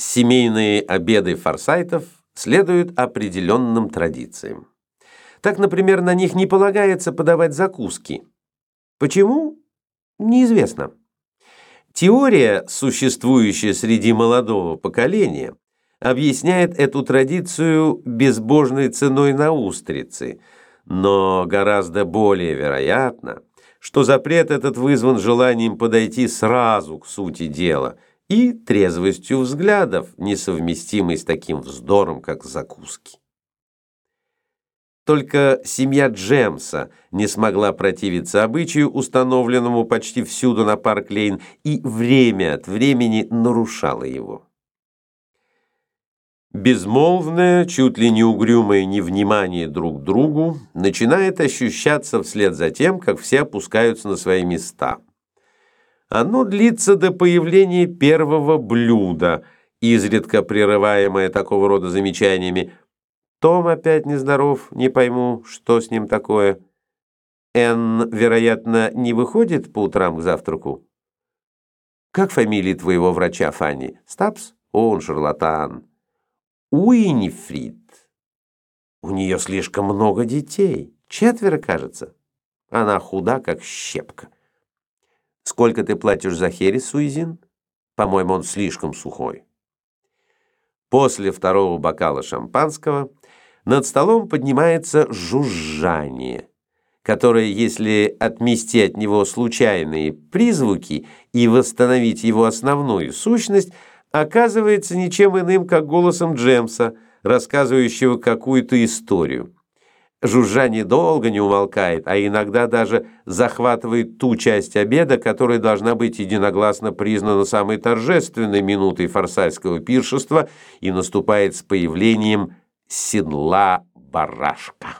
Семейные обеды форсайтов следуют определенным традициям. Так, например, на них не полагается подавать закуски. Почему? Неизвестно. Теория, существующая среди молодого поколения, объясняет эту традицию безбожной ценой на устрицы, но гораздо более вероятно, что запрет этот вызван желанием подойти сразу к сути дела – и трезвостью взглядов, несовместимой с таким вздором, как закуски. Только семья Джемса не смогла противиться обычаю, установленному почти всюду на Парк-Лейн, и время от времени нарушала его. Безмолвное, чуть ли не угрюмое невнимание друг к другу начинает ощущаться вслед за тем, как все опускаются на свои места – оно длится до появления первого блюда, изредка прерываемое такого рода замечаниями. Том опять нездоров, не пойму, что с ним такое. Энн, вероятно, не выходит по утрам к завтраку? Как фамилия твоего врача, Фанни? Стапс? О, он шарлатан. Уинифрид. У нее слишком много детей. Четверо, кажется. Она худа, как щепка. Сколько ты платишь за херес, Суизин? По-моему, он слишком сухой. После второго бокала шампанского над столом поднимается жужжание, которое, если отмести от него случайные призвуки и восстановить его основную сущность, оказывается ничем иным, как голосом Джемса, рассказывающего какую-то историю. Жужжание долго не умолкает, а иногда даже захватывает ту часть обеда, которая должна быть единогласно признана самой торжественной минутой форсайского пиршества и наступает с появлением седла барашка.